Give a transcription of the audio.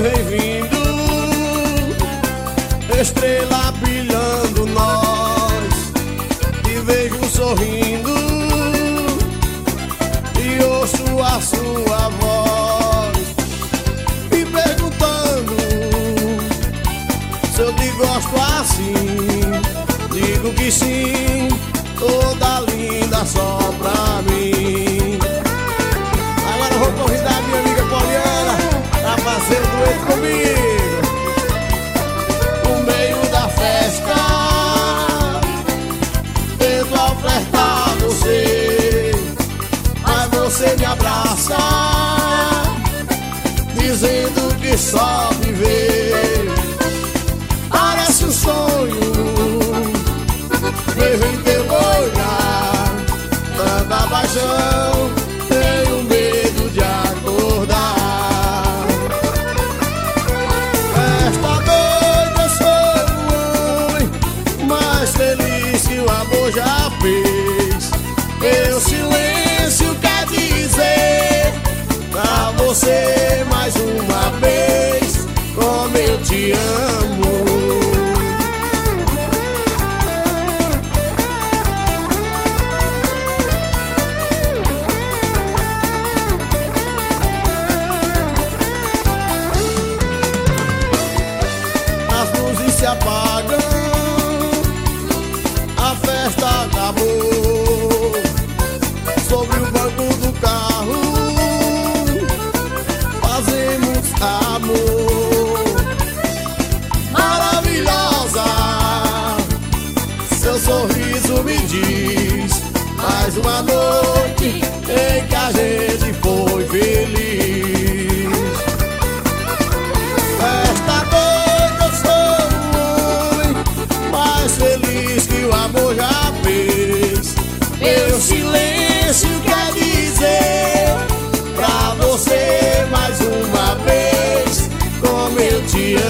vem vindo, estrela brilhando nós, te vejo sorrindo e ouço a sua voz, me perguntando se eu te gosto assim, digo que sim, toda linda só pra mim. Ofertar você, mas você me abraça, dizendo que só vê. Parece um sonho, vejo em teu olhar, tanta paixão, o amor já fez. Meu silêncio quer dizer pra você mais uma vez como eu te amo. se apagam, diz. Mais uma noite em que a gente foi feliz. Esta noite eu sou o mais feliz que o amor já fez. Meu silêncio quer dizer pra você mais uma vez como eu te amo.